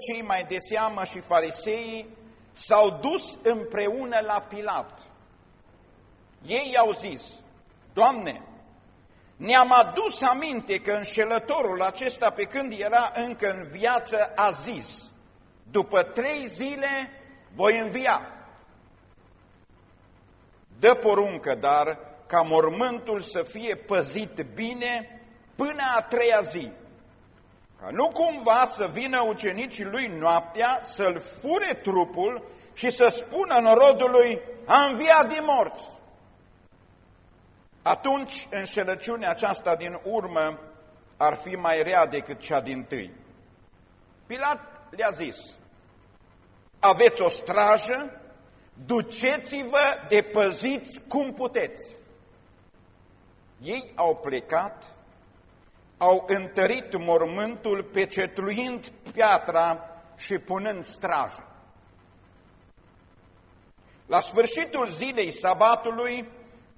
cei mai de seamă și fariseii s-au dus împreună la Pilat. Ei i-au zis, Doamne, ne-am adus aminte că înșelătorul acesta, pe când era încă în viață, a zis, după trei zile voi învia. Dă poruncă, dar, ca mormântul să fie păzit bine până a treia zi, ca nu cumva să vină ucenicii lui noaptea, să-l fure trupul și să spună norodului, a înviat din morți. Atunci înșelăciunea aceasta din urmă ar fi mai rea decât cea din tâi. Pilat le-a zis, aveți o strajă, duceți-vă de păziți cum puteți. Ei au plecat au întărit mormântul pecetluind piatra și punând strajă. La sfârșitul zilei sabatului,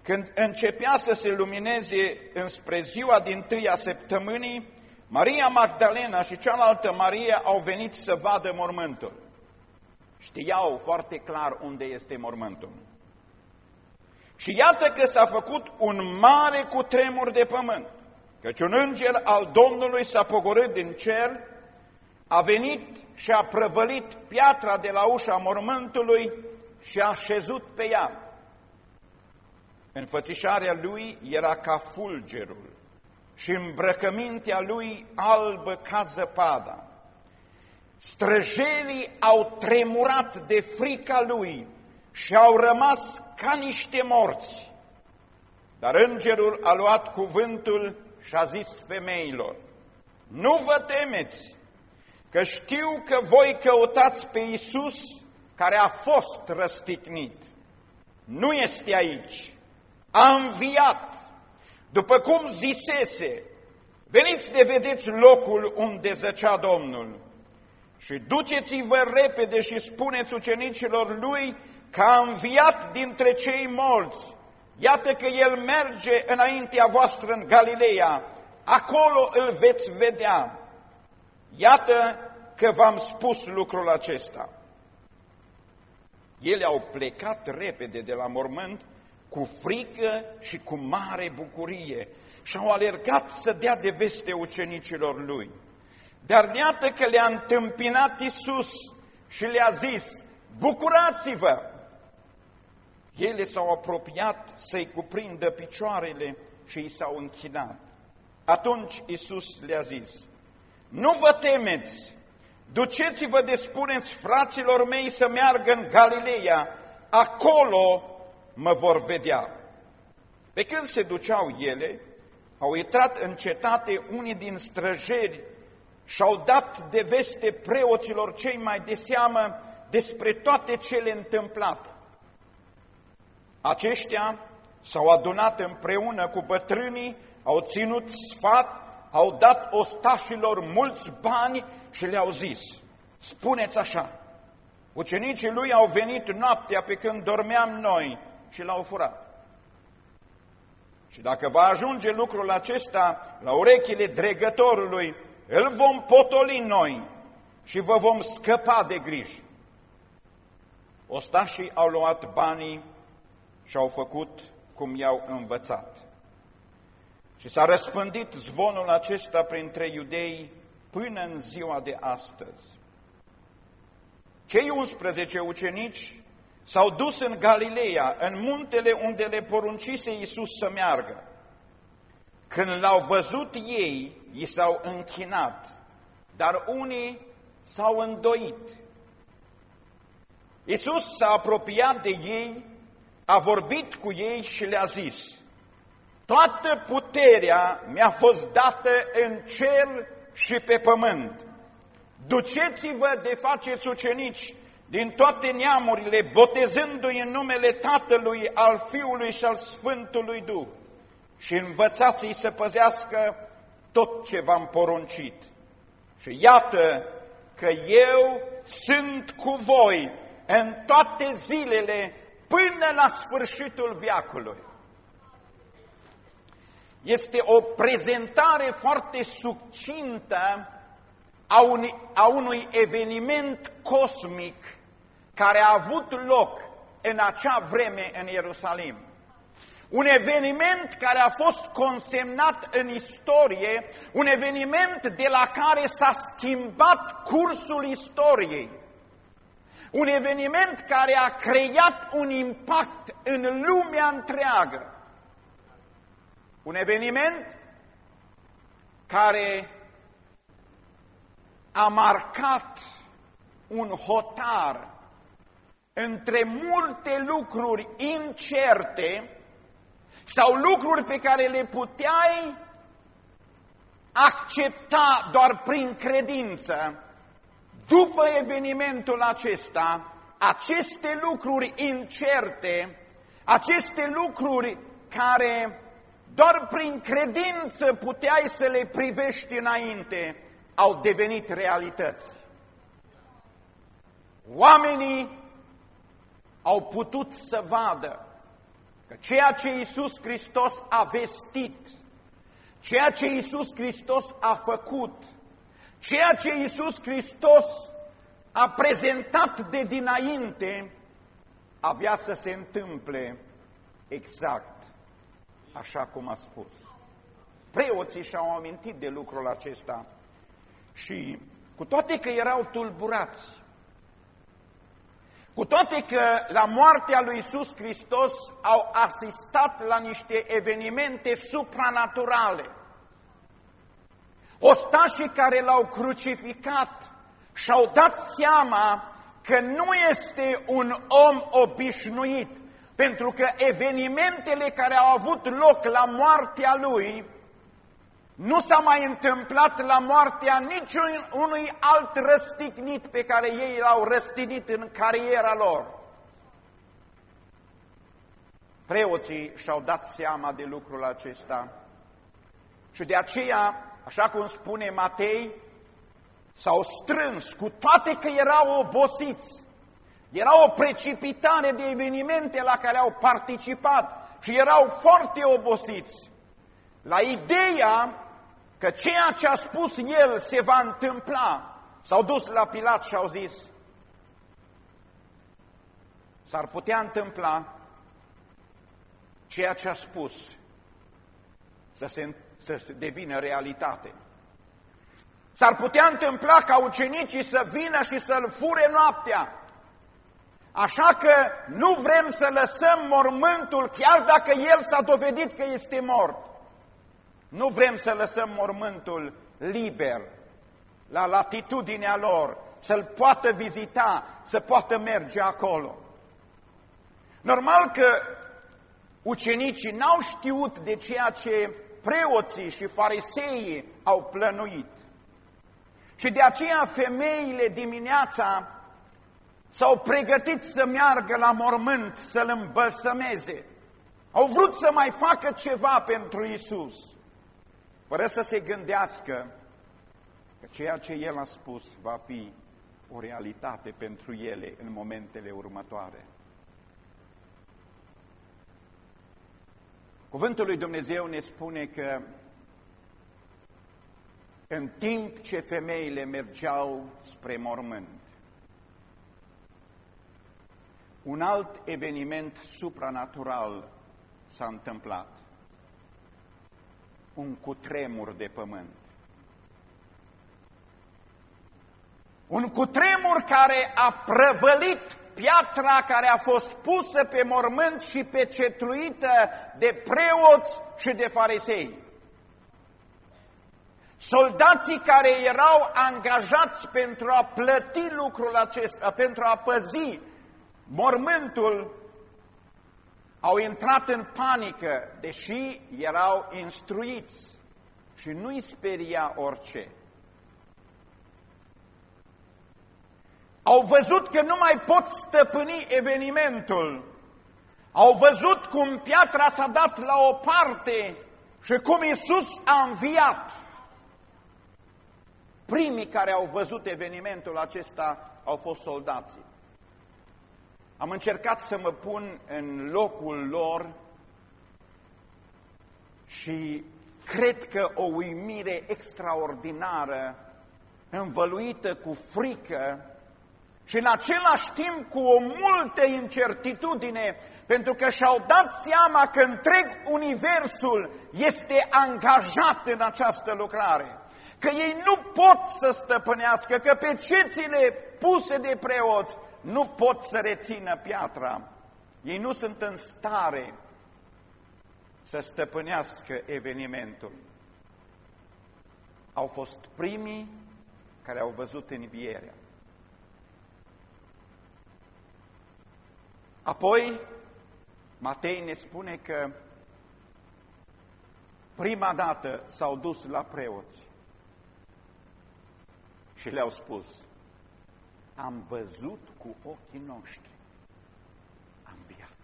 când începea să se lumineze înspre ziua din tâia săptămânii, Maria Magdalena și cealaltă Maria au venit să vadă mormântul. Știau foarte clar unde este mormântul. Și iată că s-a făcut un mare cutremur de pământ. Căci un înger al Domnului s-a pogorât din cer, a venit și a prăvălit piatra de la ușa mormântului și a șezut pe ea. Înfățișarea lui era ca fulgerul și îmbrăcămintea lui albă ca zăpada. Străjelii au tremurat de frica lui și au rămas ca niște morți. Dar îngerul a luat cuvântul și a zis femeilor, nu vă temeți, că știu că voi căutați pe Iisus care a fost răstignit. Nu este aici, a înviat, după cum zisese, veniți de vedeți locul unde zăcea Domnul. Și duceți-vă repede și spuneți ucenicilor lui că a înviat dintre cei morți Iată că El merge înaintea voastră în Galileea, acolo îl veți vedea. Iată că v-am spus lucrul acesta. Ele au plecat repede de la mormânt cu frică și cu mare bucurie și au alergat să dea de veste ucenicilor lui. Dar iată că le-a întâmpinat Isus și le-a zis, bucurați-vă! Ele s-au apropiat să-i cuprindă picioarele și i s-au închinat. Atunci Isus le-a zis, nu vă temeți, duceți-vă de spuneți fraților mei să meargă în Galileea, acolo mă vor vedea. Pe când se duceau ele, au intrat în cetate unii din străjeri și au dat de veste preoților cei mai de seamă despre toate cele întâmplate. Aceștia s-au adunat împreună cu bătrânii, au ținut sfat, au dat ostașilor mulți bani și le-au zis, spuneți așa, ucenicii lui au venit noaptea pe când dormeam noi și l-au furat. Și dacă va ajunge lucrul acesta la urechile dregătorului, îl vom potoli noi și vă vom scăpa de griji. Ostașii au luat banii și au făcut cum i-au învățat. Și s-a răspândit zvonul acesta printre iudei până în ziua de astăzi. Cei 11 ucenici s-au dus în Galileea, în muntele unde le poruncise Iisus să meargă. Când l-au văzut ei, i s-au închinat, dar unii s-au îndoit. Iisus s-a apropiat de ei a vorbit cu ei și le-a zis, Toată puterea mi-a fost dată în cer și pe pământ. Duceți-vă de faceți ucenici din toate neamurile, botezându-i în numele Tatălui, al Fiului și al Sfântului Duh și învățați-i să păzească tot ce v-am poruncit. Și iată că eu sunt cu voi în toate zilele până la sfârșitul viacului. Este o prezentare foarte succintă a unui, a unui eveniment cosmic care a avut loc în acea vreme în Ierusalim. Un eveniment care a fost consemnat în istorie, un eveniment de la care s-a schimbat cursul istoriei. Un eveniment care a creat un impact în lumea întreagă. Un eveniment care a marcat un hotar între multe lucruri incerte sau lucruri pe care le puteai accepta doar prin credință, după evenimentul acesta, aceste lucruri incerte, aceste lucruri care doar prin credință puteai să le privești înainte, au devenit realități. Oamenii au putut să vadă că ceea ce Iisus Hristos a vestit, ceea ce Iisus Hristos a făcut, ceea ce Iisus Hristos a prezentat de dinainte, avea să se întâmple exact așa cum a spus. Preoții și-au amintit de lucrul acesta și cu toate că erau tulburați, cu toate că la moartea lui Iisus Hristos au asistat la niște evenimente supranaturale, ostașii care l-au crucificat și-au dat seama că nu este un om obișnuit, pentru că evenimentele care au avut loc la moartea lui nu s-a mai întâmplat la moartea niciunui alt răstignit pe care ei l-au răstignit în cariera lor. Preoții și-au dat seama de lucrul acesta și de aceea, așa cum spune Matei, s-au strâns, cu toate că erau obosiți. Era o precipitare de evenimente la care au participat și erau foarte obosiți. La ideea că ceea ce a spus el se va întâmpla. S-au dus la Pilat și au zis, s-ar putea întâmpla ceea ce a spus să, se, să devină realitate. S-ar putea întâmpla ca ucenicii să vină și să-l fure noaptea. Așa că nu vrem să lăsăm mormântul, chiar dacă el s-a dovedit că este mort. Nu vrem să lăsăm mormântul liber, la latitudinea lor, să-l poată vizita, să poată merge acolo. Normal că ucenicii n-au știut de ceea ce preoții și fariseii au plănuit. Și de aceea femeile dimineața s-au pregătit să meargă la mormânt, să-l îmbălsămeze. Au vrut să mai facă ceva pentru Isus fără să se gândească că ceea ce El a spus va fi o realitate pentru ele în momentele următoare. Cuvântul lui Dumnezeu ne spune că în timp ce femeile mergeau spre mormânt, un alt eveniment supranatural s-a întâmplat un cutremur de pământ. Un cutremur care a prăvălit piatra care a fost pusă pe mormânt și pecetluită de preoți și de farisei. Soldații care erau angajați pentru a plăti lucrul acesta, pentru a păzi mormântul, au intrat în panică, deși erau instruiți și nu-i speria orice. Au văzut că nu mai pot stăpâni evenimentul. Au văzut cum piatra s-a dat la o parte și cum Isus a înviat. Primii care au văzut evenimentul acesta au fost soldații. Am încercat să mă pun în locul lor și cred că o uimire extraordinară învăluită cu frică și în același timp cu o multă incertitudine, pentru că și-au dat seama că întreg universul este angajat în această lucrare, că ei nu pot să stăpânească, că pe cețile puse de preoți nu pot să rețină piatra. Ei nu sunt în stare să stăpânească evenimentul. Au fost primii care au văzut învierea. Apoi, Matei ne spune că prima dată s-au dus la preoți și le-au spus, am văzut cu ochii noștri, am biat.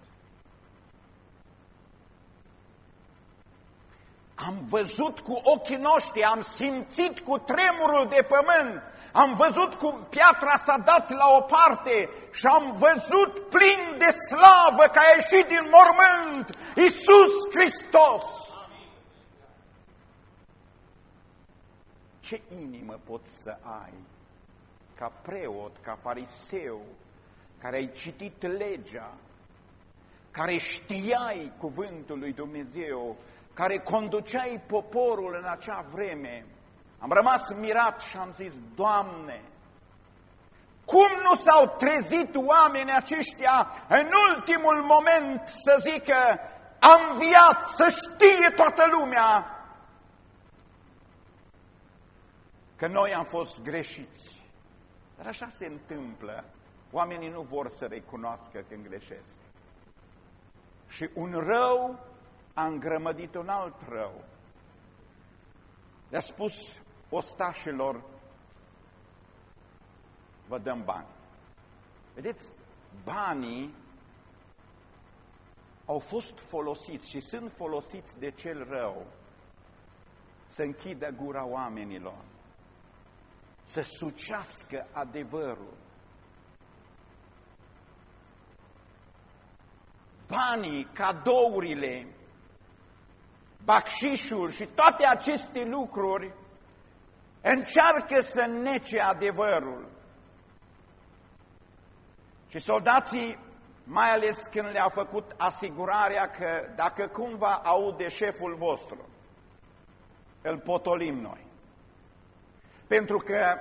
Am văzut cu ochii noștri, am simțit cu tremurul de pământ, am văzut cum piatra s-a dat la o parte și am văzut plin de slavă că a ieșit din mormânt Iisus Hristos. Ce inimă poți să ai ca preot, ca fariseu, care ai citit legea, care știai cuvântul lui Dumnezeu, care conduceai poporul în acea vreme, am rămas mirat și am zis, Doamne, cum nu s-au trezit oamenii aceștia în ultimul moment să zică, am viat, să știe toată lumea că noi am fost greșiți. Dar așa se întâmplă. Oamenii nu vor să recunoască când greșesc. Și un rău a îngrămădit un alt rău. Le-a spus ostașilor, vă dăm bani. Vedeți, banii au fost folosiți și sunt folosiți de cel rău să închidă gura oamenilor, să sucească adevărul. Banii, cadourile, bacșișuri și toate aceste lucruri încearcă să nece adevărul. Și soldații, mai ales când le-au făcut asigurarea că dacă cumva aude șeful vostru, îl potolim noi. Pentru că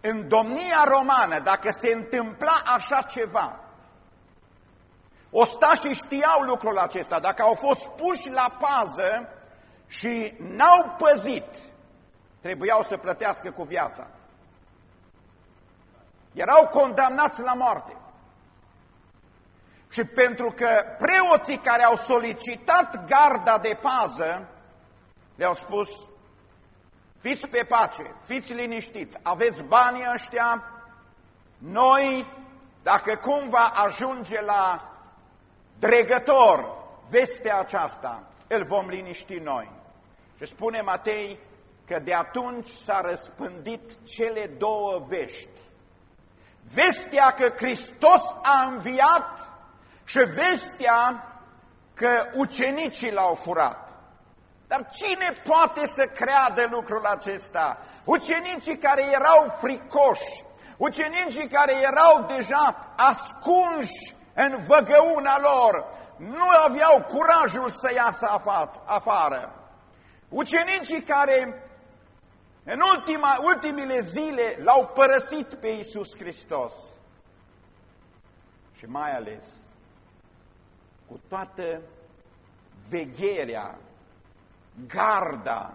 în domnia romană, dacă se întâmpla așa ceva, ostașii știau lucrul acesta, dacă au fost puși la pază și n-au păzit trebuiau să plătească cu viața. Erau condamnați la moarte. Și pentru că preoții care au solicitat garda de pază le-au spus, fiți pe pace, fiți liniștiți, aveți banii ăștia, noi, dacă cumva ajunge la dregător vestea aceasta, îl vom liniști noi. Și spune Matei că de atunci s-a răspândit cele două vești. Vestea că Hristos a înviat și vestea că ucenicii l-au furat. Dar cine poate să creadă lucrul acesta? Ucenicii care erau fricoși, ucenicii care erau deja ascunși în văgăuna lor, nu aveau curajul să iasă afară. Ucenicii care în ultima, ultimile zile l-au părăsit pe Iisus Hristos. Și mai ales cu toată vegherea, garda,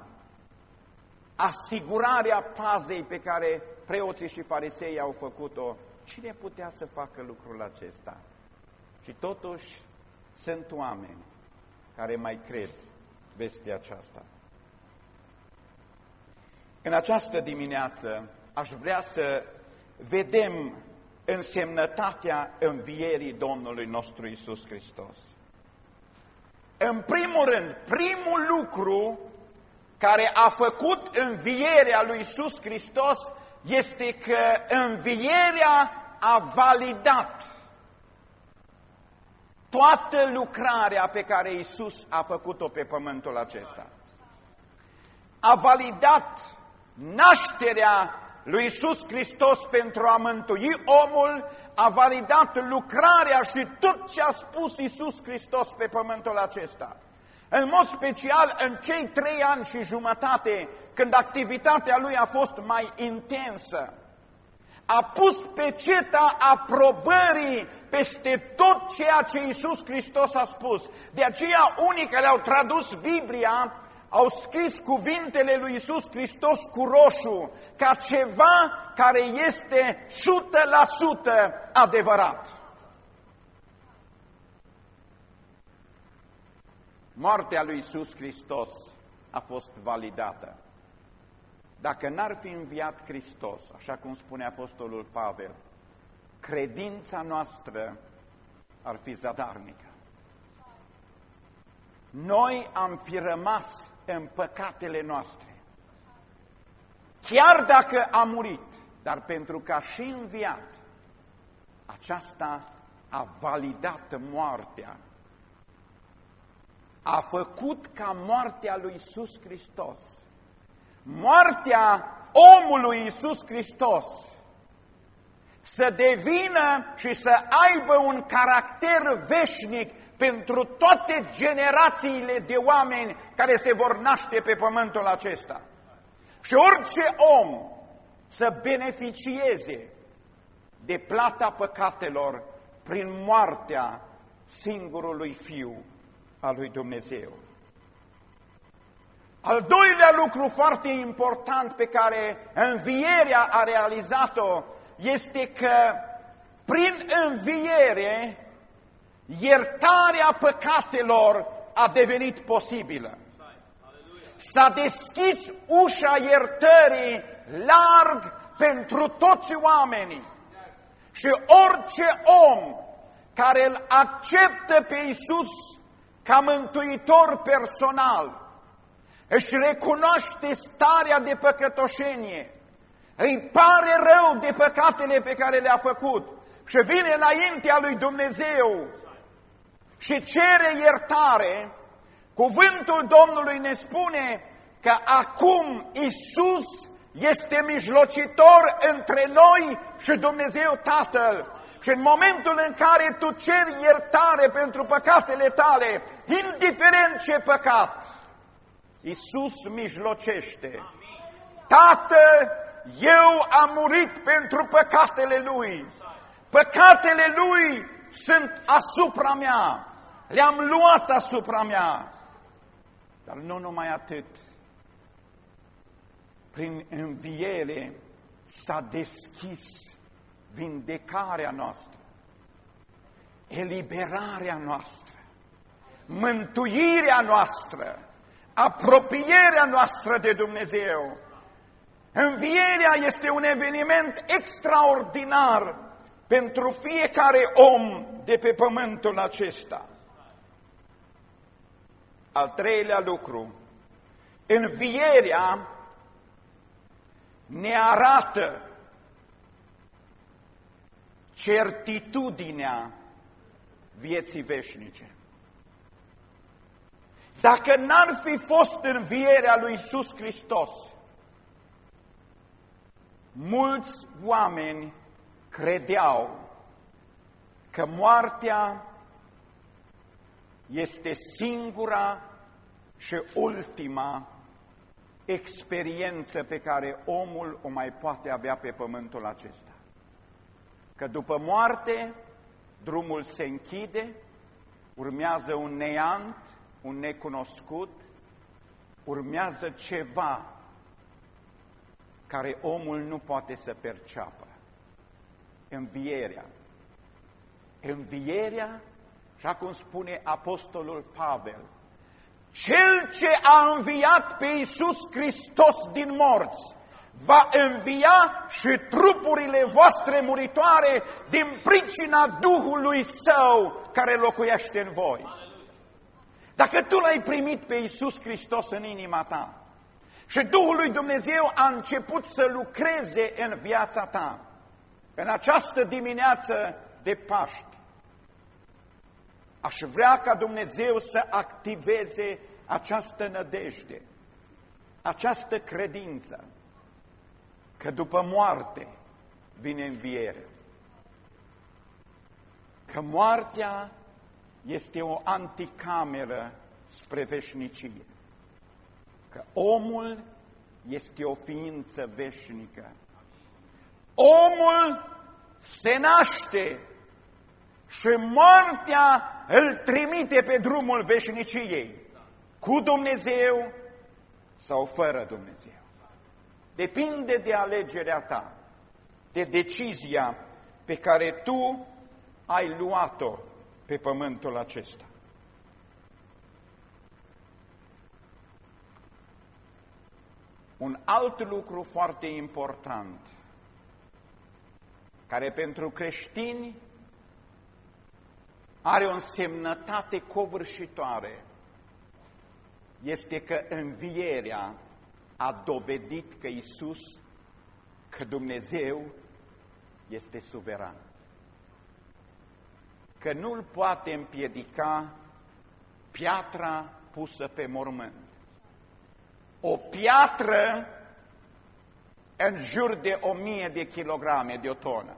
asigurarea pazei pe care preoții și farisei au făcut-o, cine putea să facă lucrul acesta? Și totuși sunt oameni care mai cred vestea aceasta. În această dimineață aș vrea să vedem însemnătatea învierii Domnului nostru Isus Hristos. În primul rând, primul lucru care a făcut învierea lui Isus Hristos este că învierea a validat toată lucrarea pe care Isus a făcut-o pe pământul acesta. A validat nașterea lui Isus Hristos pentru a mântui omul a validat lucrarea și tot ce a spus Isus Hristos pe pământul acesta. În mod special în cei trei ani și jumătate, când activitatea lui a fost mai intensă, a pus peceta aprobării peste tot ceea ce Iisus Hristos a spus. De aceea unii care au tradus Biblia au scris cuvintele lui Iisus Hristos cu roșu ca ceva care este 100% adevărat. Moartea lui Iisus Hristos a fost validată. Dacă n-ar fi înviat Hristos, așa cum spune Apostolul Pavel, credința noastră ar fi zadarnică. Noi am fi rămas în păcatele noastre. Chiar dacă a murit, dar pentru că a și înviat, aceasta a validat moartea. A făcut ca moartea lui Iisus Hristos moartea omului Iisus Hristos să devină și să aibă un caracter veșnic pentru toate generațiile de oameni care se vor naște pe pământul acesta. Și orice om să beneficieze de plata păcatelor prin moartea singurului Fiu al lui Dumnezeu. Al doilea lucru foarte important pe care învierea a realizat-o este că prin înviere iertarea păcatelor a devenit posibilă. S-a deschis ușa iertării larg pentru toți oamenii și orice om care îl acceptă pe Iisus ca mântuitor personal, își recunoaște starea de păcătoșenie, îi pare rău de păcatele pe care le-a făcut. Și vine înaintea lui Dumnezeu și cere iertare, cuvântul Domnului ne spune că acum Isus este mijlocitor între noi și Dumnezeu Tatăl. Și în momentul în care tu ceri iertare pentru păcatele tale, indiferent ce păcat, Iisus mijlocește. Tată, eu am murit pentru păcatele Lui. Păcatele Lui sunt asupra mea. Le-am luat asupra mea. Dar nu numai atât. Prin înviere s-a deschis vindecarea noastră, eliberarea noastră, mântuirea noastră apropierea noastră de Dumnezeu. Învierea este un eveniment extraordinar pentru fiecare om de pe pământul acesta. Al treilea lucru, învierea ne arată certitudinea vieții veșnice. Dacă n-ar fi fost învierea lui Iisus Hristos, mulți oameni credeau că moartea este singura și ultima experiență pe care omul o mai poate avea pe pământul acesta. Că după moarte, drumul se închide, urmează un neant, un necunoscut, urmează ceva care omul nu poate să perceapă. Învierea. Învierea, așa cum spune Apostolul Pavel, cel ce a înviat pe Iisus Hristos din morți, va învia și trupurile voastre muritoare din pricina Duhului Său care locuiește în voi. Dacă tu l-ai primit pe Iisus Hristos în inima ta și Duhul lui Dumnezeu a început să lucreze în viața ta, în această dimineață de Paști, aș vrea ca Dumnezeu să activeze această nădejde, această credință, că după moarte vine înviere. Că moartea este o anticameră spre veșnicie. Că omul este o ființă veșnică. Omul se naște și moartea îl trimite pe drumul veșniciei, cu Dumnezeu sau fără Dumnezeu. Depinde de alegerea ta, de decizia pe care tu ai luat-o pe pământul acesta. Un alt lucru foarte important, care pentru creștini are o însemnătate covârșitoare, este că învierea a dovedit că Isus, că Dumnezeu este suveran. Că nu-l poate împiedica piatra pusă pe mormânt. O piatră în jur de o mie de kilograme, de o tonă.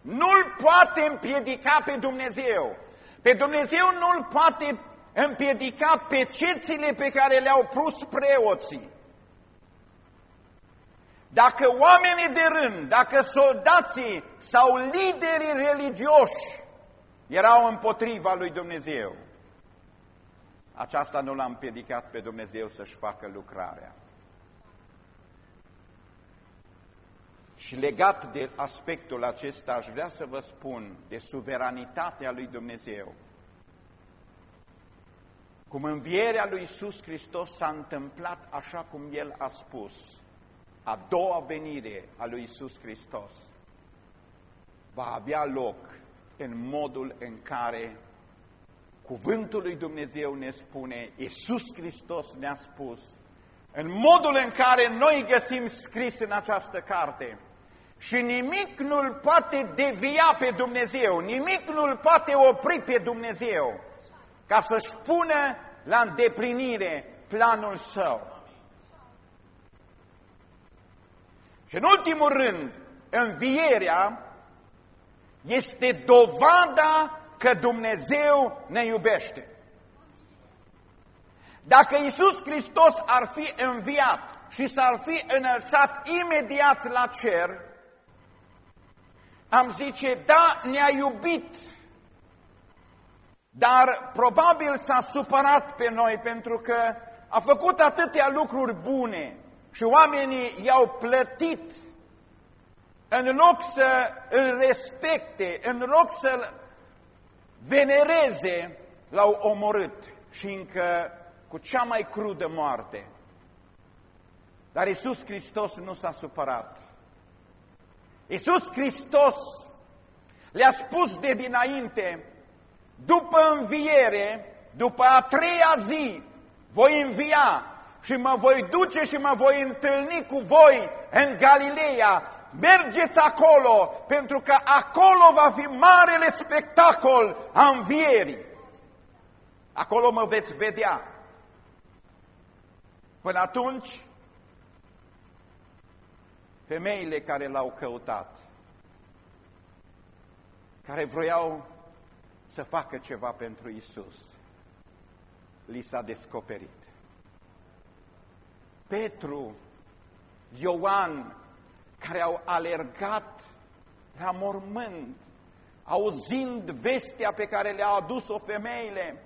Nu-l poate împiedica pe Dumnezeu. Pe Dumnezeu nu-l poate împiedica pe cețile pe care le-au pus preoții. Dacă oamenii de rând, dacă soldații sau liderii religioși erau împotriva lui Dumnezeu, aceasta nu l-a împiedicat pe Dumnezeu să-și facă lucrarea. Și legat de aspectul acesta, aș vrea să vă spun de suveranitatea lui Dumnezeu. Cum învierea lui Iisus Hristos s-a întâmplat așa cum El a spus, a doua venire a lui Iisus Hristos va avea loc în modul în care cuvântul lui Dumnezeu ne spune, Iisus Hristos ne-a spus, în modul în care noi găsim scris în această carte, și nimic nu-L poate devia pe Dumnezeu, nimic nu-L poate opri pe Dumnezeu ca să-și pună la îndeplinire planul Său. Și în ultimul rând, învierea este dovada că Dumnezeu ne iubește. Dacă Isus Hristos ar fi înviat și s-ar fi înălțat imediat la cer, am zice, da, ne-a iubit, dar probabil s-a supărat pe noi pentru că a făcut atâtea lucruri bune și oamenii i-au plătit în loc să îl respecte, în loc să-l venereze, l-au omorât și încă cu cea mai crudă moarte. Dar Isus Hristos nu s-a supărat. Iisus Hristos le-a spus de dinainte, după înviere, după a treia zi, voi învia și mă voi duce și mă voi întâlni cu voi în Galileea. Mergeți acolo, pentru că acolo va fi marele spectacol a învierii. Acolo mă veți vedea. Până atunci, femeile care l-au căutat, care vroiau să facă ceva pentru Isus, li s-a descoperit. Petru, Ioan, care au alergat la mormânt, auzind vestea pe care le-a adus-o femeile,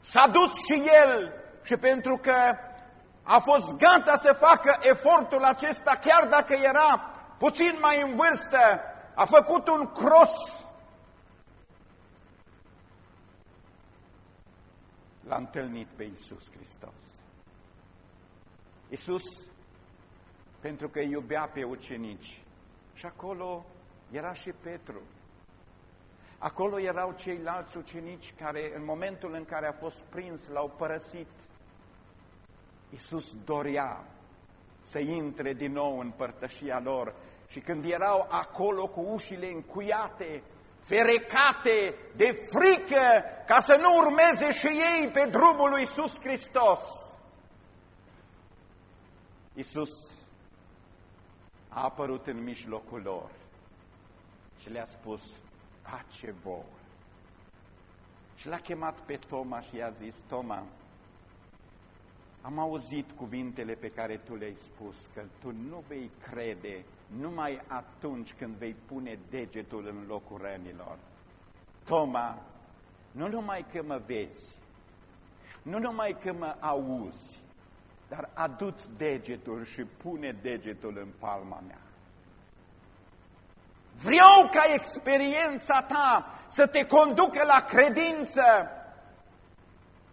s-a dus și el și pentru că a fost gata să facă efortul acesta, chiar dacă era puțin mai în vârstă, a făcut un cross. L-a întâlnit pe Iisus Hristos. Iisus, pentru că iubea pe ucenici, și acolo era și Petru. Acolo erau ceilalți ucenici care, în momentul în care a fost prins, l-au părăsit. Iisus dorea să intre din nou în părtășia lor. Și când erau acolo cu ușile încuiate, ferecate de frică ca să nu urmeze și ei pe drumul lui Iisus Hristos, Iisus a apărut în mijlocul lor și le-a spus, pace vouă. Și l-a chemat pe Toma și i-a zis, Toma, am auzit cuvintele pe care tu le-ai spus, că tu nu vei crede numai atunci când vei pune degetul în locul rănilor. Toma, nu numai că mă vezi, nu numai că mă auzi, dar aduți degetul și pune degetul în palma mea. Vreau ca experiența ta să te conducă la credință.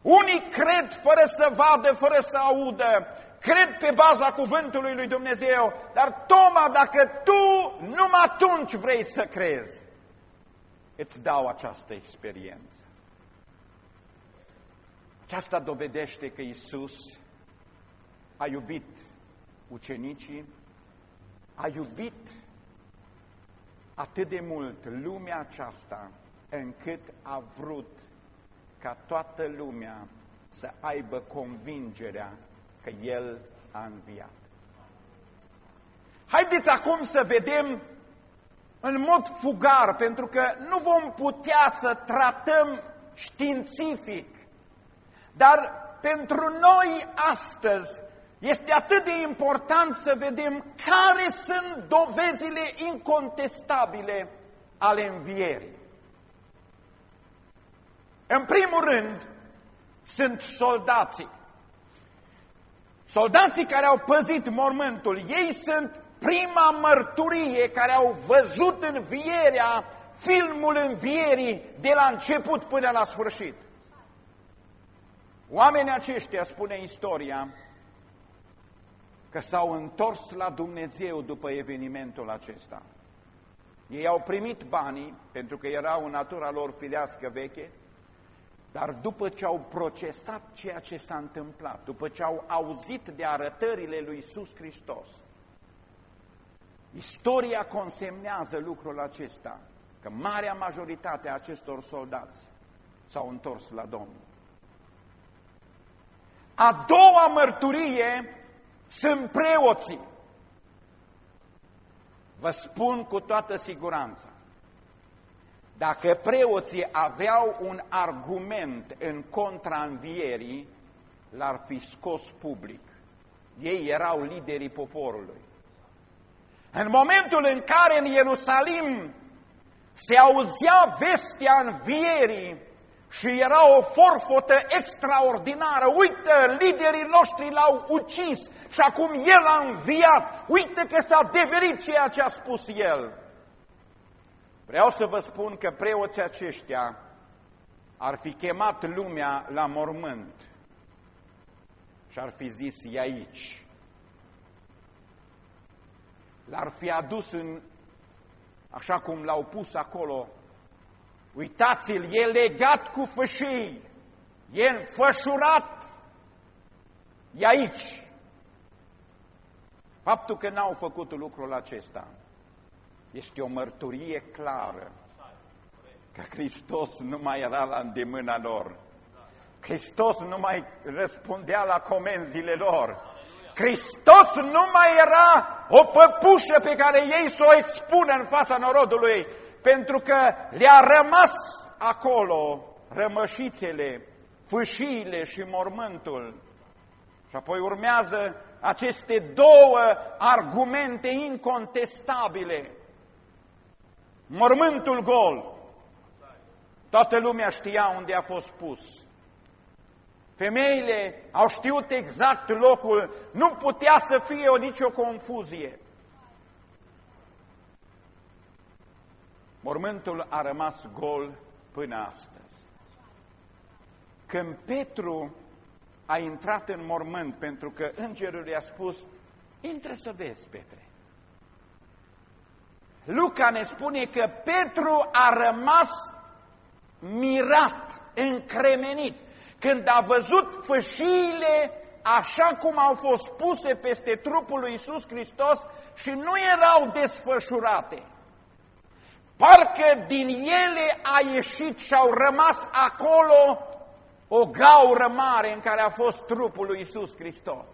Unii cred fără să vadă, fără să audă, cred pe baza cuvântului lui Dumnezeu, dar Toma, dacă tu numai atunci vrei să crezi, îți dau această experiență. Aceasta dovedește că Isus a iubit ucenicii, a iubit atât de mult lumea aceasta, încât a vrut ca toată lumea să aibă convingerea că El a înviat. Haideți acum să vedem în mod fugar, pentru că nu vom putea să tratăm științific, dar pentru noi astăzi este atât de important să vedem care sunt dovezile incontestabile ale învierii. În primul rând, sunt soldații. Soldații care au păzit mormântul, ei sunt prima mărturie care au văzut învierea, filmul învierii de la început până la sfârșit. Oamenii aceștia, spune istoria, că s-au întors la Dumnezeu după evenimentul acesta. Ei au primit banii, pentru că erau în natura lor filească veche, dar după ce au procesat ceea ce s-a întâmplat, după ce au auzit de arătările lui Iisus Hristos, istoria consemnează lucrul acesta, că marea majoritate a acestor soldați s-au întors la Domnul. A doua mărturie sunt preoții. Vă spun cu toată siguranța, dacă preoții aveau un argument în contra învierii, l-ar fi scos public. Ei erau liderii poporului. În momentul în care în Ierusalim se auzea vestea învierii, și era o forfotă extraordinară. Uite, liderii noștri l-au ucis și acum el a înviat. Uite că s-a deverit ceea ce a spus el. Vreau să vă spun că preoții aceștia ar fi chemat lumea la mormânt și ar fi zis, e aici. L-ar fi adus în, așa cum l-au pus acolo, Uitați-l, e legat cu fâșii, e înfășurat, e aici. Faptul că n-au făcut lucrul acesta este o mărturie clară că Hristos nu mai era la îndemâna lor. Hristos nu mai răspundea la comenzile lor. Hristos nu mai era o păpușă pe care ei să o expună în fața norodului, pentru că le-a rămas acolo rămășițele, fâșiile și mormântul. Și apoi urmează aceste două argumente incontestabile. Mormântul gol. Toată lumea știa unde a fost pus. Femeile au știut exact locul, nu putea să fie o nicio confuzie. Mormântul a rămas gol până astăzi. Când Petru a intrat în mormânt pentru că îngerul i-a spus, intră să vezi, Petre. Luca ne spune că Petru a rămas mirat, încremenit, când a văzut fășiile așa cum au fost puse peste trupul lui Iisus Hristos și nu erau desfășurate. Parcă din ele a ieșit și au rămas acolo o gaură mare în care a fost trupul lui Isus Hristos.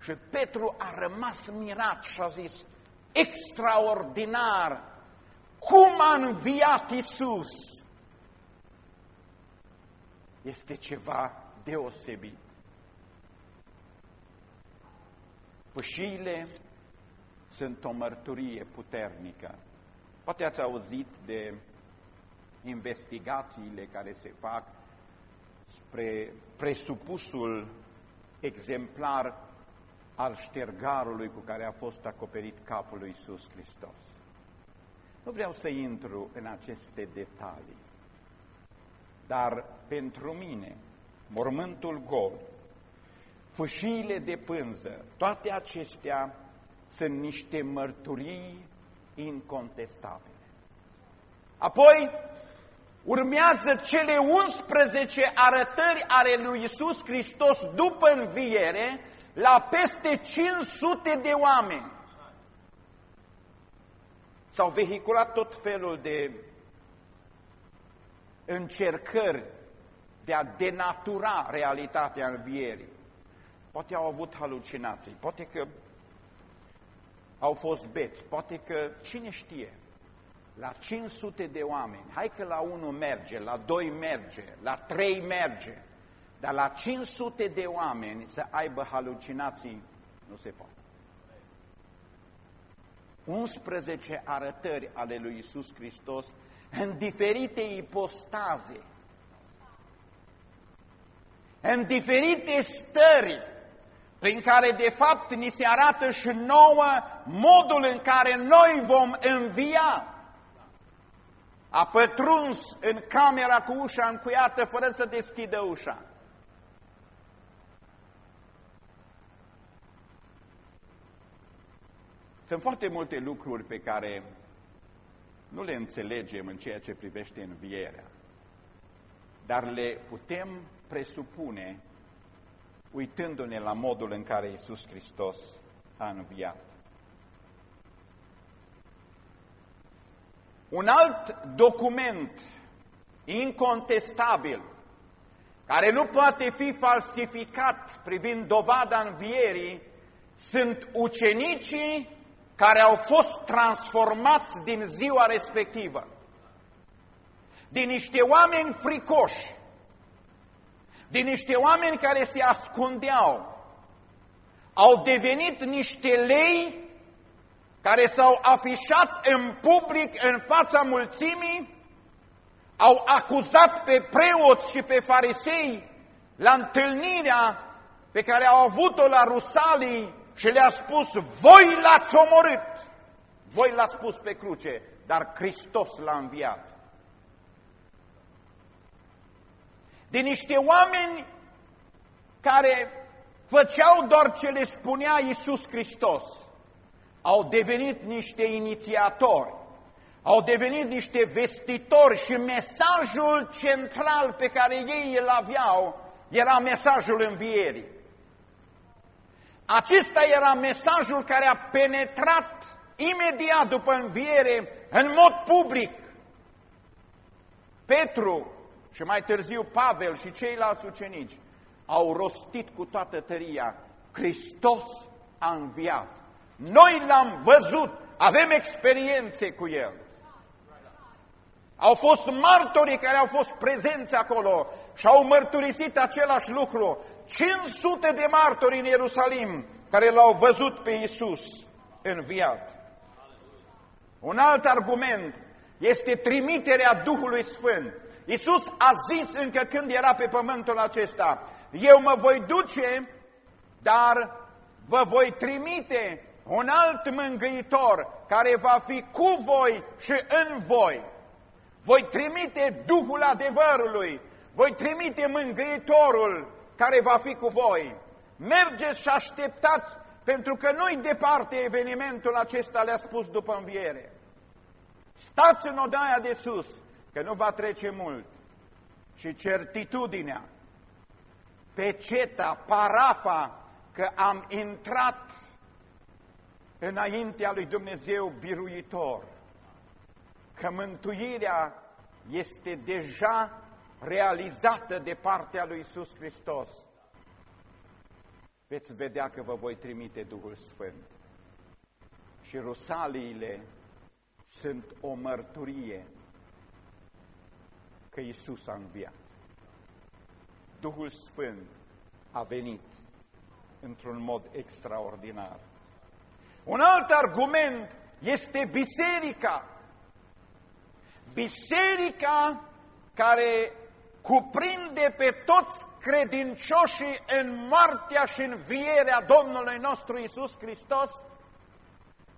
Și Petru a rămas mirat și a zis, extraordinar, cum a înviat Isus, este ceva deosebit. Fâșiile sunt o mărturie puternică. Poate ați auzit de investigațiile care se fac spre presupusul exemplar al ștergarului cu care a fost acoperit capul lui Iisus Hristos. Nu vreau să intru în aceste detalii, dar pentru mine, mormântul gol, fâșiile de pânză, toate acestea sunt niște mărturii incontestabile. Apoi urmează cele 11 arătări ale lui Isus Hristos după înviere la peste 500 de oameni. S-au vehiculat tot felul de încercări de a denatura realitatea învierii. Poate au avut halucinații, poate că au fost beți, poate că cine știe, la 500 de oameni, hai că la unul merge, la doi merge, la trei merge, dar la 500 de oameni să aibă halucinații nu se poate. 11 arătări ale lui Isus Hristos în diferite ipostaze, în diferite stări, prin care de fapt ni se arată și nouă modul în care noi vom învia. A pătruns în camera cu ușa încuiată fără să deschidă ușa. Sunt foarte multe lucruri pe care nu le înțelegem în ceea ce privește învierea, dar le putem presupune uitându-ne la modul în care Isus Hristos a înviat. Un alt document incontestabil, care nu poate fi falsificat privind dovada învierii, sunt ucenicii care au fost transformați din ziua respectivă. Din niște oameni fricoși, din niște oameni care se ascundeau, au devenit niște lei care s-au afișat în public în fața mulțimii, au acuzat pe preoți și pe farisei la întâlnirea pe care au avut-o la Rusalii și le-a spus, voi l-ați omorât, voi l-ați pus pe cruce, dar Hristos l-a înviat. De niște oameni care făceau doar ce le spunea Iisus Hristos, au devenit niște inițiatori, au devenit niște vestitori și mesajul central pe care ei îl aveau era mesajul învierii. Acesta era mesajul care a penetrat imediat după înviere în mod public. Petru și mai târziu Pavel și ceilalți ucenici au rostit cu toată tăria, Hristos a înviat. Noi l-am văzut, avem experiențe cu El. Au fost martorii care au fost prezenți acolo și au mărturisit același lucru. 500 de martori în Ierusalim care l-au văzut pe Iisus înviat. Un alt argument este trimiterea Duhului Sfânt. Iisus a zis încă când era pe pământul acesta, eu mă voi duce, dar vă voi trimite un alt mângâitor care va fi cu voi și în voi. Voi trimite Duhul adevărului, voi trimite mângâitorul care va fi cu voi. Mergeți și așteptați, pentru că nu-i departe evenimentul acesta, le-a spus după înviere. Stați în odaia de sus, că nu va trece mult. Și certitudinea, peceta, parafa, că am intrat înaintea lui Dumnezeu biruitor, că mântuirea este deja realizată de partea lui Isus Hristos, veți vedea că vă voi trimite Duhul Sfânt. și rusaliile sunt o mărturie că Isus a înviat. Duhul Sfânt a venit într-un mod extraordinar. Un alt argument este biserica. Biserica care cuprinde pe toți credincioșii în moartea și în vierea Domnului nostru Isus Hristos,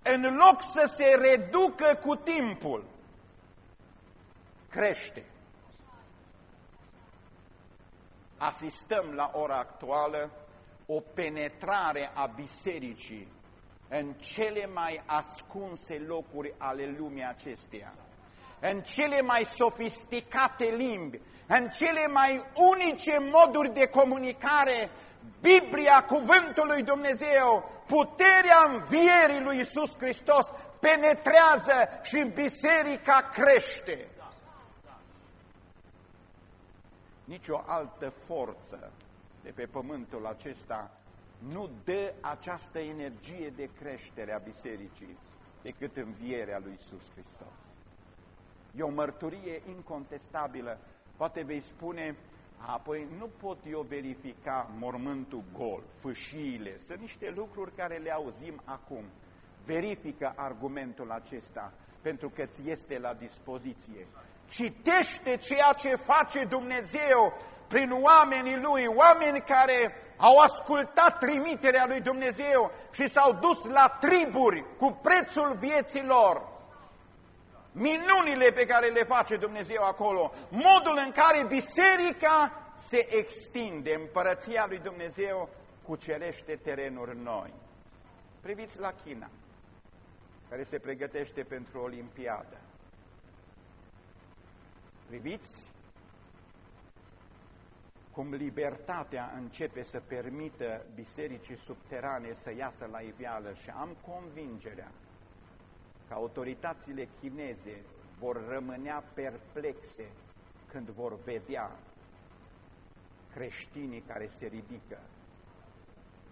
în loc să se reducă cu timpul, crește. Asistăm la ora actuală o penetrare a bisericii în cele mai ascunse locuri ale lumii acesteia, în cele mai sofisticate limbi, în cele mai unice moduri de comunicare, Biblia, Cuvântul lui Dumnezeu, puterea învierii lui Isus Hristos penetrează și biserica crește. Nici o altă forță de pe pământul acesta nu dă această energie de creștere a bisericii decât învierea lui Isus Hristos. E o mărturie incontestabilă. Poate vei spune, apoi nu pot eu verifica mormântul gol, fâșiile, sunt niște lucruri care le auzim acum. Verifică argumentul acesta, pentru că ți este la dispoziție. Citește ceea ce face Dumnezeu prin oamenii Lui, oameni care au ascultat trimiterea lui Dumnezeu și s-au dus la triburi cu prețul vieții lor. Minunile pe care le face Dumnezeu acolo, modul în care biserica se extinde, împărăția lui Dumnezeu cucerește terenuri noi. Priviți la China, care se pregătește pentru Olimpiadă. Priviți cum libertatea începe să permită bisericii subterane să iasă la iveală și am convingerea că autoritățile chineze vor rămânea perplexe când vor vedea creștinii care se ridică,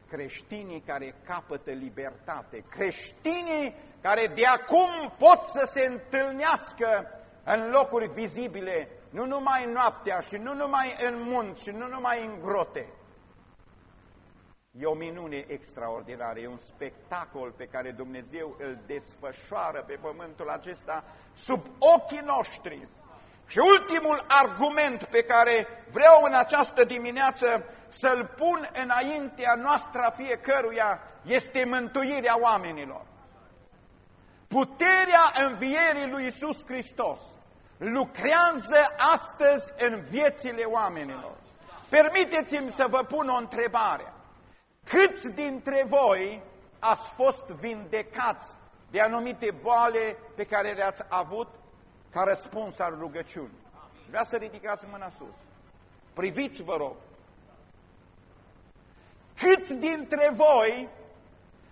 creștinii care capătă libertate, creștinii care de acum pot să se întâlnească în locuri vizibile nu numai noaptea și nu numai în munți și nu numai în grote. E o minune extraordinară, e un spectacol pe care Dumnezeu îl desfășoară pe pământul acesta sub ochii noștri. Și ultimul argument pe care vreau în această dimineață să-l pun înaintea noastră a fiecăruia este mântuirea oamenilor. Puterea învierii lui Isus Hristos lucrează astăzi în viețile oamenilor. Permiteți-mi să vă pun o întrebare. Câți dintre voi ați fost vindecați de anumite boale pe care le-ați avut ca răspuns al rugăciunii? Vreau să ridicați mâna sus. Priviți, vă rog. Câți dintre voi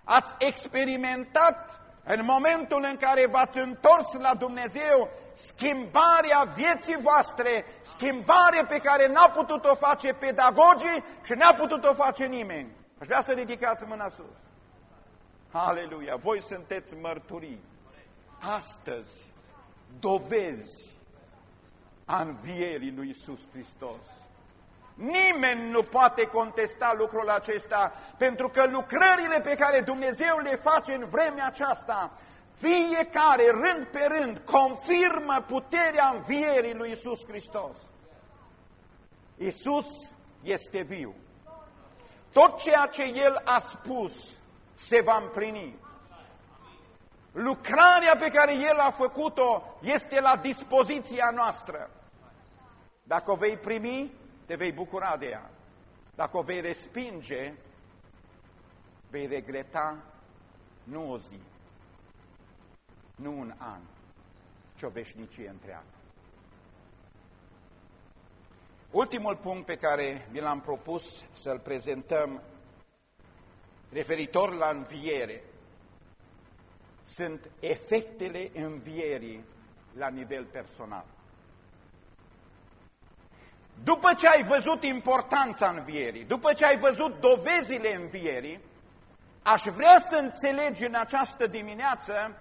ați experimentat în momentul în care v-ați întors la Dumnezeu schimbarea vieții voastre, schimbare pe care n-a putut-o face pedagogii și n-a putut-o face nimeni. Aș vrea să ridicați mâna sus. Aleluia! Voi sunteți mărturii. Astăzi, dovezi a învierii lui Isus Hristos. Nimeni nu poate contesta lucrul acesta, pentru că lucrările pe care Dumnezeu le face în vremea aceasta fiecare, rând pe rând, confirmă puterea învierii lui Isus Hristos. Isus este viu. Tot ceea ce El a spus se va împlini. Lucrarea pe care El a făcut-o este la dispoziția noastră. Dacă o vei primi, te vei bucura de ea. Dacă o vei respinge, vei regreta nu o zi, nu un an, ci o veșnicie întreagă. Ultimul punct pe care mi l-am propus să-l prezentăm referitor la înviere sunt efectele învierii la nivel personal. După ce ai văzut importanța învierii, după ce ai văzut dovezile învierii, Aș vrea să înțelegi în această dimineață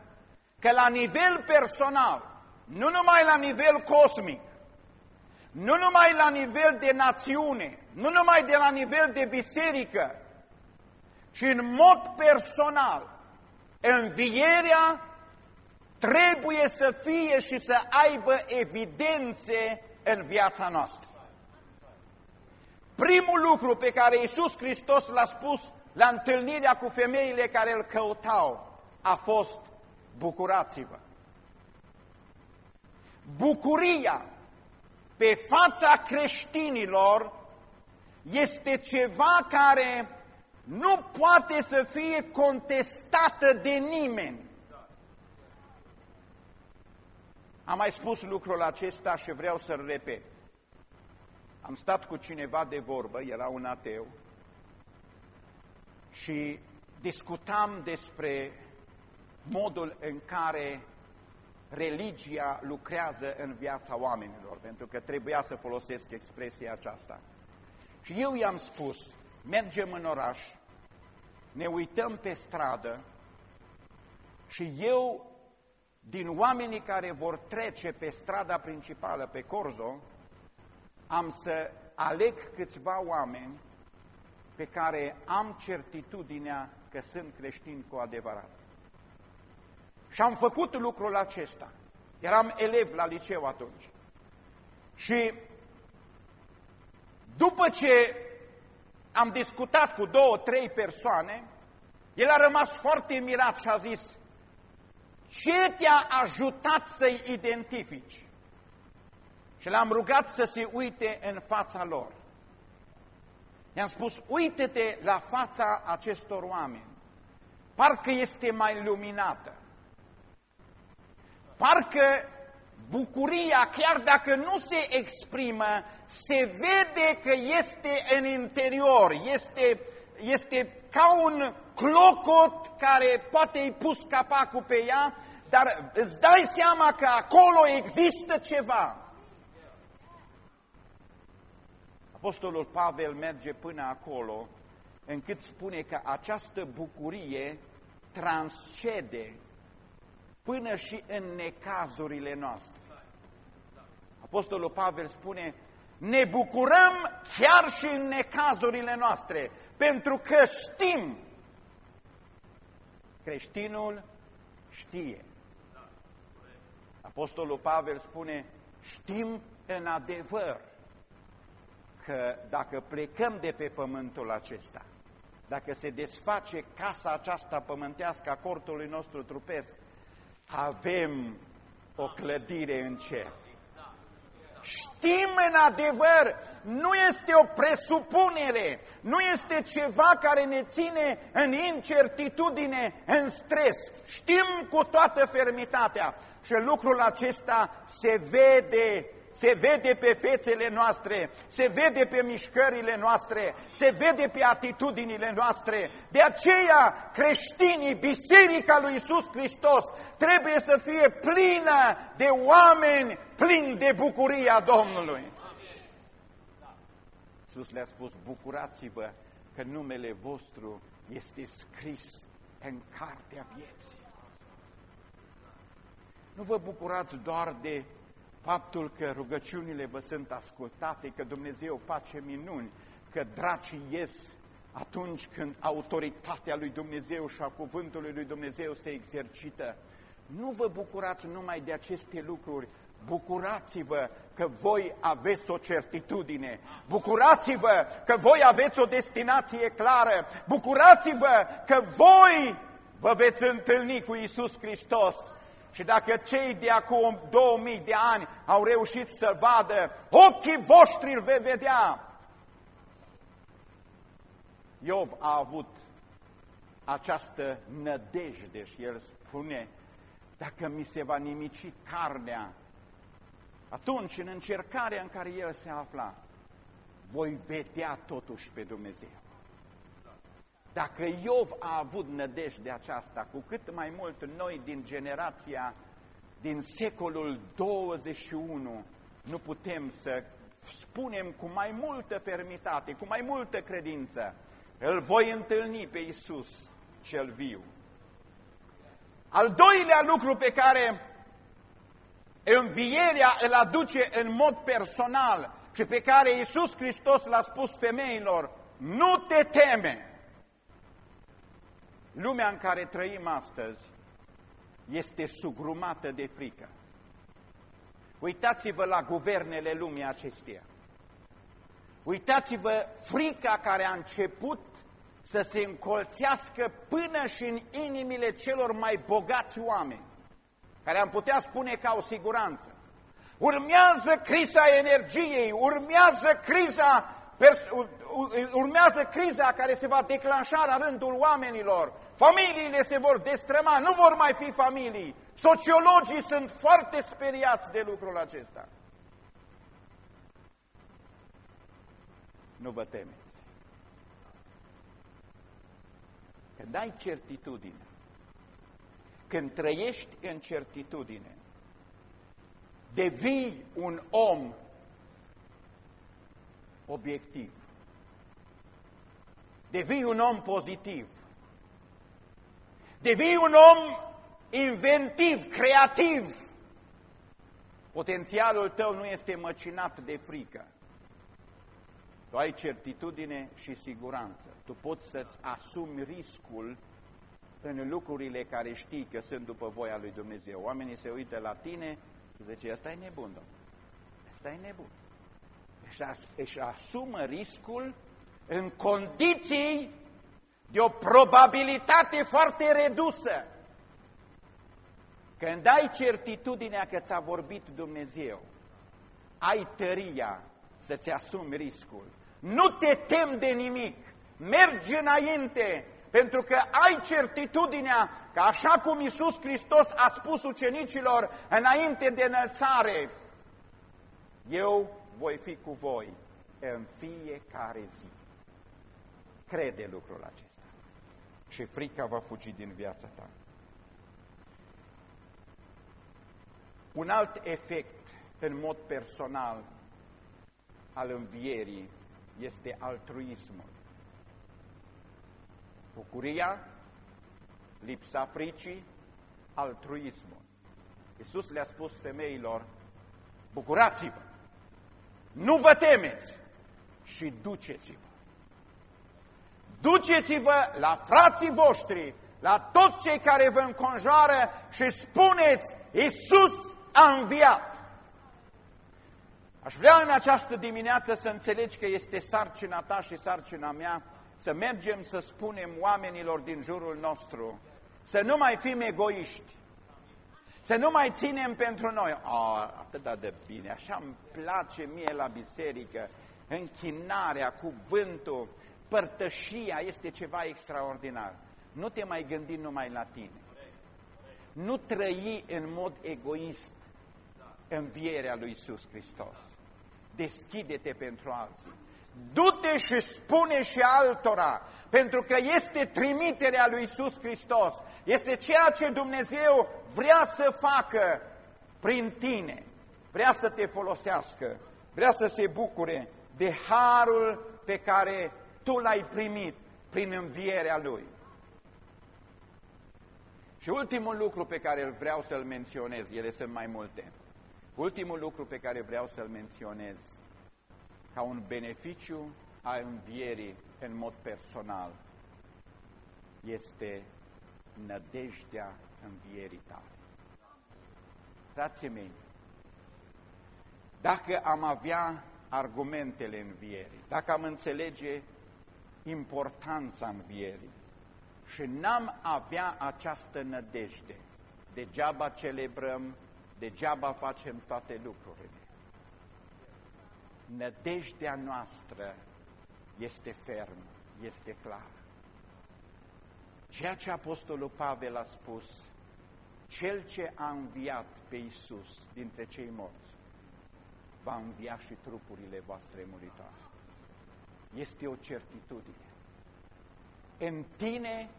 că la nivel personal, nu numai la nivel cosmic, nu numai la nivel de națiune, nu numai de la nivel de biserică, ci în mod personal, învierea trebuie să fie și să aibă evidențe în viața noastră. Primul lucru pe care Iisus Hristos l-a spus la întâlnirea cu femeile care îl căutau a fost bucurați-vă. Bucuria pe fața creștinilor este ceva care nu poate să fie contestată de nimeni. Am mai spus lucrul acesta și vreau să-l repet. Am stat cu cineva de vorbă, era un ateu, și discutam despre modul în care religia lucrează în viața oamenilor, pentru că trebuia să folosesc expresia aceasta. Și eu i-am spus, mergem în oraș, ne uităm pe stradă și eu, din oamenii care vor trece pe strada principală, pe Corzo, am să aleg câțiva oameni pe care am certitudinea că sunt creștini cu adevărat. Și am făcut lucrul acesta. Eram elev la liceu atunci. Și după ce am discutat cu două, trei persoane, el a rămas foarte mirat și a zis, ce te-a ajutat să-i identifici? Și l-am rugat să se uite în fața lor. I-am spus, uite-te la fața acestor oameni. Parcă este mai luminată. Parcă bucuria, chiar dacă nu se exprimă, se vede că este în interior, este, este ca un clocot care poate i pus capacul pe ea, dar îți dai seama că acolo există ceva. Apostolul Pavel merge până acolo, încât spune că această bucurie transcede până și în necazurile noastre. Apostolul Pavel spune, ne bucurăm chiar și în necazurile noastre, pentru că știm. Creștinul știe. Apostolul Pavel spune, știm în adevăr că dacă plecăm de pe pământul acesta, dacă se desface casa aceasta pământească a cortului nostru trupesc, avem o clădire în cer. Știm în adevăr, nu este o presupunere, nu este ceva care ne ține în incertitudine, în stres. Știm cu toată fermitatea și lucrul acesta se vede se vede pe fețele noastre, se vede pe mișcările noastre, se vede pe atitudinile noastre. De aceea creștinii, Biserica lui Isus Hristos trebuie să fie plină de oameni plini de bucuria Domnului. Iisus le-a spus, bucurați-vă că numele vostru este scris în cartea vieții. Nu vă bucurați doar de faptul că rugăciunile vă sunt ascultate, că Dumnezeu face minuni, că dracii ies atunci când autoritatea lui Dumnezeu și a cuvântului lui Dumnezeu se exercită. Nu vă bucurați numai de aceste lucruri, bucurați-vă că voi aveți o certitudine, bucurați-vă că voi aveți o destinație clară, bucurați-vă că voi vă veți întâlni cu Isus Hristos și dacă cei de acum 2000 de ani au reușit să vadă, ochii voștri îl vei vedea. Iov a avut această nădejde și el spune, dacă mi se va nimici carnea, atunci în încercarea în care el se afla, voi vedea totuși pe Dumnezeu. Dacă Iov a avut nădejde aceasta, cu cât mai mult noi din generația din secolul 21 nu putem să spunem cu mai multă fermitate, cu mai multă credință, îl voi întâlni pe Isus cel viu. Al doilea lucru pe care învierea îl aduce în mod personal și pe care Iisus Hristos l-a spus femeilor, nu te teme. Lumea în care trăim astăzi este sugrumată de frică. Uitați-vă la guvernele lumii acesteia. Uitați-vă frica care a început să se încolțească până și în inimile celor mai bogați oameni, care am putea spune ca o siguranță. Urmează criza energiei, urmează criza, urmează criza care se va declanșa la rândul oamenilor. Familiile se vor destrăma, nu vor mai fi familii. Sociologii sunt foarte speriați de lucrul acesta. Nu vă temeți. Când ai certitudine, când trăiești în certitudine, devii un om obiectiv. Devii un om pozitiv. Devii un om inventiv, creativ. Potențialul tău nu este măcinat de frică. Tu ai certitudine și siguranță. Tu poți să-ți asumi riscul în lucrurile care știi că sunt după voia lui Dumnezeu. Oamenii se uită la tine și zice, ăsta e nebun, domnule. Ăsta e nebun. Își, își asumă riscul în condiții de o probabilitate foarte redusă. Când ai certitudinea că ți-a vorbit Dumnezeu, ai tăria să-ți asumi riscul. Nu te tem de nimic, mergi înainte, pentru că ai certitudinea că așa cum Iisus Hristos a spus ucenicilor înainte de înălțare, eu voi fi cu voi în fiecare zi. Crede lucrul acesta și frica va fugi din viața ta. Un alt efect în mod personal al învierii este altruismul. Bucuria, lipsa fricii, altruismul. Iisus le-a spus femeilor, bucurați-vă, nu vă temeți și duceți-vă. Duceți-vă la frații voștri, la toți cei care vă înconjoară și spuneți, Iisus a înviat. Aș vrea în această dimineață să înțelegi că este sarcina ta și sarcina mea să mergem să spunem oamenilor din jurul nostru să nu mai fim egoiști, să nu mai ținem pentru noi. Oh, atât de bine, așa îmi place mie la biserică, închinarea, cuvântul, părtășia este ceva extraordinar. Nu te mai gândi numai la tine. Nu trăi în mod egoist învierea lui Iisus Hristos. Deschide-te pentru alții. Du-te și spune și altora, pentru că este trimiterea lui Iisus Hristos. Este ceea ce Dumnezeu vrea să facă prin tine. Vrea să te folosească, vrea să se bucure de harul pe care tu l-ai primit prin învierea Lui. Și ultimul lucru pe care îl vreau să-l menționez, ele sunt mai multe, ultimul lucru pe care vreau să-l menționez ca un beneficiu a învierii în mod personal este nădejdea învierii tale. Frații mei, dacă am avea argumentele învierii, dacă am înțelege importanța învierii și n-am avea această nădejde, degeaba celebrăm, degeaba facem toate lucrurile. Nădejdea noastră este fermă, este clară. Ceea ce Apostolul Pavel a spus, cel ce a înviat pe Iisus dintre cei morți, va învia și trupurile voastre muritoare. Este o certitudine. În tine,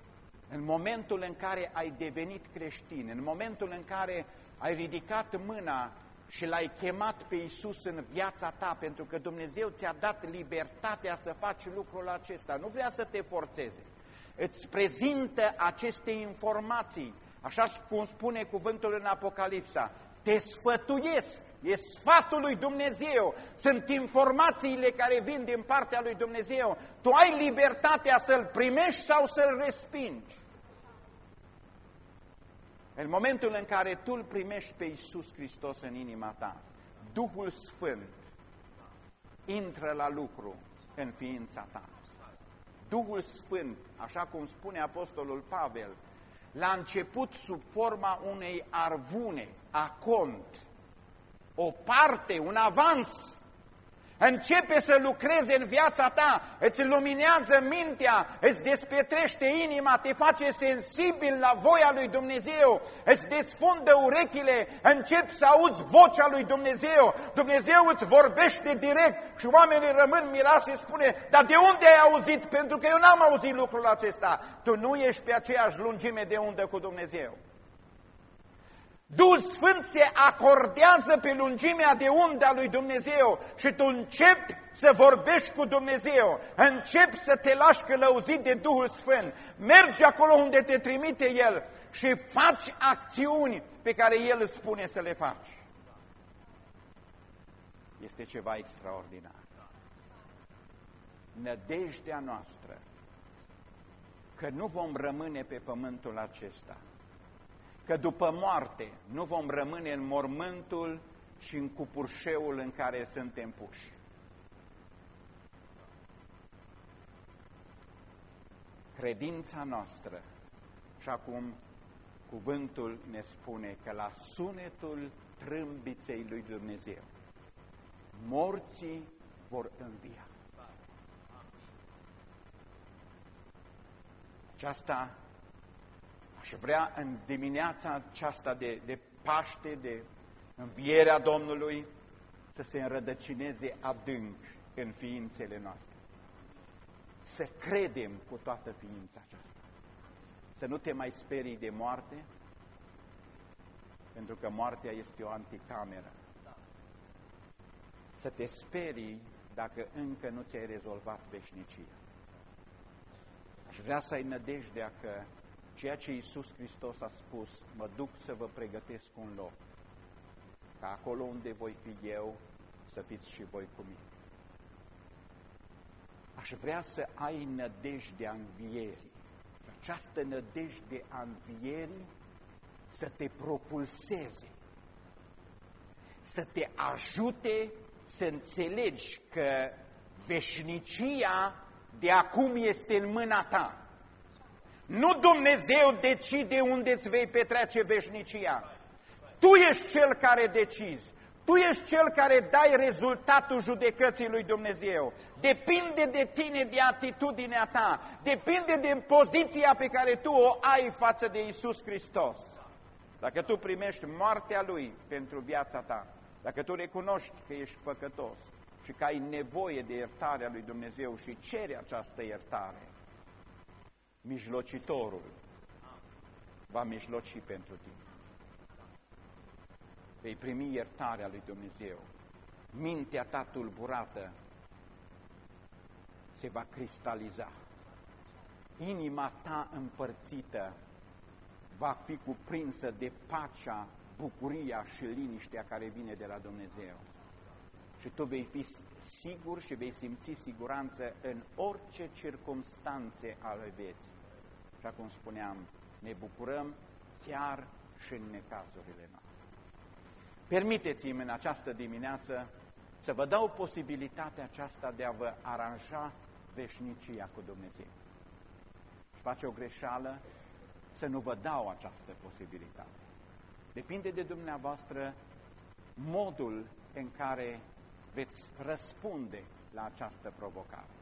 în momentul în care ai devenit creștin, în momentul în care ai ridicat mâna și l-ai chemat pe Iisus în viața ta, pentru că Dumnezeu ți-a dat libertatea să faci lucrul acesta, nu vrea să te forțeze. îți prezintă aceste informații, așa cum spune cuvântul în Apocalipsa, te sfătuiesc, e sfatul lui Dumnezeu, sunt informațiile care vin din partea lui Dumnezeu, tu ai libertatea să-l primești sau să-l respingi. În momentul în care tu îl primești pe Iisus Hristos în inima ta, Duhul Sfânt intră la lucru în ființa ta. Duhul Sfânt, așa cum spune Apostolul Pavel, la început sub forma unei arvune, a cont, o parte, un avans Începe să lucreze în viața ta, îți luminează mintea, îți despetrește inima, te face sensibil la voia lui Dumnezeu, îți desfundă urechile, începi să auzi vocea lui Dumnezeu, Dumnezeu îți vorbește direct și oamenii rămân mirați și spune, dar de unde ai auzit? Pentru că eu n-am auzit lucrul acesta. Tu nu ești pe aceeași lungime de undă cu Dumnezeu. Duhul Sfânt se acordează pe lungimea de undă a lui Dumnezeu și tu începi să vorbești cu Dumnezeu, începi să te lași călăuzit de Duhul Sfânt, mergi acolo unde te trimite El și faci acțiuni pe care El îți spune să le faci. Este ceva extraordinar. Nădejdea noastră că nu vom rămâne pe pământul acesta, că după moarte nu vom rămâne în mormântul și în cupurșeul în care suntem puși. Credința noastră, și acum cuvântul ne spune că la sunetul trâmbiței lui Dumnezeu, morții vor învia. Aceasta Aș vrea în dimineața aceasta de, de Paște, de învierea Domnului, să se înrădăcineze adânc în ființele noastre. Să credem cu toată ființa aceasta. Să nu te mai sperii de moarte, pentru că moartea este o anticameră. Să te sperii dacă încă nu ți-ai rezolvat veșnicia. Aș vrea să ai nădejdea că Ceea ce Iisus Hristos a spus, mă duc să vă pregătesc un loc, ca acolo unde voi fi eu, să fiți și voi cu mine. Aș vrea să ai nădejdea învierii. Și această nădejde a învierii să te propulseze, să te ajute să înțelegi că veșnicia de acum este în mâna ta. Nu Dumnezeu decide unde îți vei petrece veșnicia. Tu ești cel care decizi. Tu ești cel care dai rezultatul judecății lui Dumnezeu. Depinde de tine, de atitudinea ta. Depinde de poziția pe care tu o ai față de Isus Hristos. Dacă tu primești moartea Lui pentru viața ta, dacă tu recunoști că ești păcătos și că ai nevoie de iertarea lui Dumnezeu și ceri această iertare, mijlocitorul va mijloci pentru tine. Vei primi iertarea lui Dumnezeu. Mintea ta tulburată se va cristaliza. Inima ta împărțită va fi cuprinsă de pacea, bucuria și liniștea care vine de la Dumnezeu. Și tu vei fi sigur și vei simți siguranță în orice circunstanțe ale vieții. Și cum spuneam, ne bucurăm chiar și în necazurile noastre. Permiteți-mi în această dimineață să vă dau posibilitatea aceasta de a vă aranja veșnicia cu Dumnezeu. Și face o greșeală să nu vă dau această posibilitate. Depinde de dumneavoastră modul în care veți răspunde la această provocare.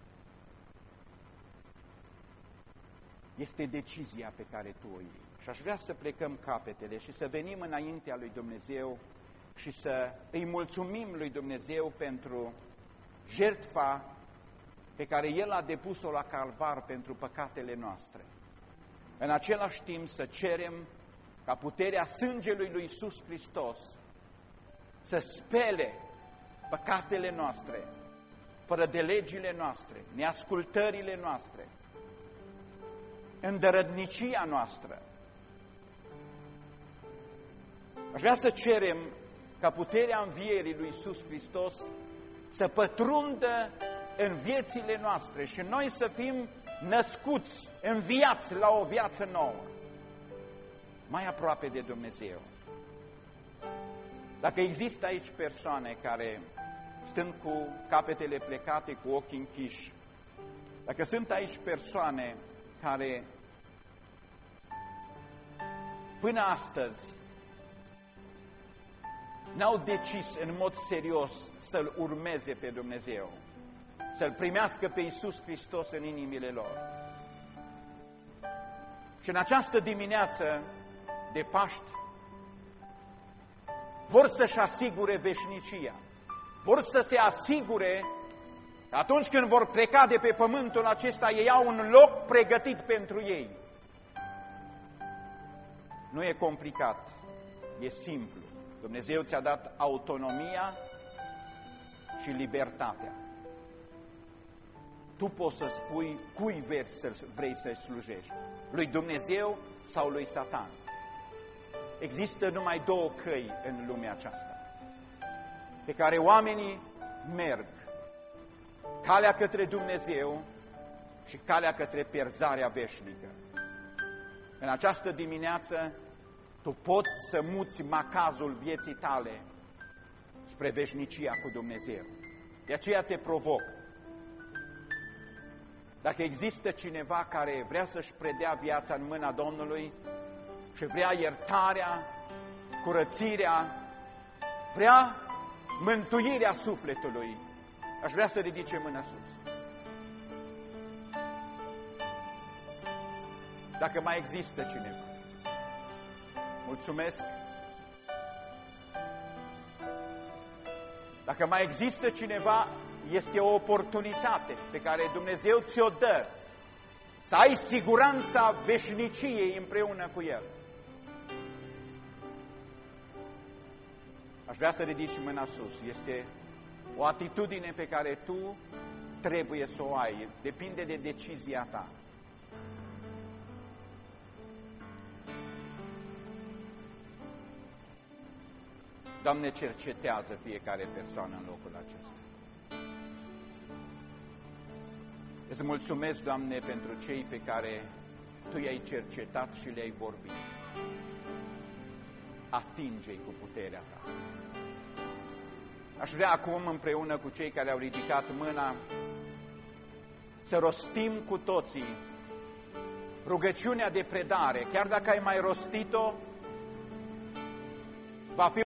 Este decizia pe care tu o iei. Și aș vrea să plecăm capetele și să venim înaintea lui Dumnezeu și să îi mulțumim lui Dumnezeu pentru jertfa pe care El a depus-o la calvar pentru păcatele noastre. În același timp să cerem ca puterea sângelui lui Iisus Hristos să spele păcatele noastre, fără de legile noastre, neascultările noastre, îndărădnicia noastră. Aș vrea să cerem ca puterea învierii lui Iisus Hristos să pătrundă în viețile noastre și noi să fim născuți, înviați la o viață nouă, mai aproape de Dumnezeu. Dacă există aici persoane care stând cu capetele plecate, cu ochii închiși, dacă sunt aici persoane care până astăzi n-au decis în mod serios să-L urmeze pe Dumnezeu, să-L primească pe Iisus Hristos în inimile lor. Și în această dimineață de Paști vor să-și asigure veșnicia, vor să se asigure atunci când vor pleca de pe pământul acesta, ei au un loc pregătit pentru ei. Nu e complicat, e simplu. Dumnezeu ți-a dat autonomia și libertatea. Tu poți să spui cui vrei să slujești, lui Dumnezeu sau lui Satan. Există numai două căi în lumea aceasta pe care oamenii merg. Calea către Dumnezeu și calea către pierzarea veșnică. În această dimineață tu poți să muți macazul vieții tale spre veșnicia cu Dumnezeu. De aceea te provoc. Dacă există cineva care vrea să-și predea viața în mâna Domnului și vrea iertarea, curățirea, vrea mântuirea sufletului, aș vrea să ridice mâna sus. Dacă mai există cineva. Mulțumesc. Dacă mai există cineva, este o oportunitate pe care Dumnezeu ți-o dă să ai siguranța veșniciei împreună cu El. Aș vrea să ridici mâna sus. Este o atitudine pe care tu trebuie să o ai. Depinde de decizia ta. Doamne, cercetează fiecare persoană în locul acesta. Îți mulțumesc, Doamne, pentru cei pe care Tu i-ai cercetat și le-ai vorbit. Atinge-i cu puterea Ta. Aș vrea acum, împreună cu cei care au ridicat mâna, să rostim cu toții rugăciunea de predare. Chiar dacă ai mai rostit-o, va fi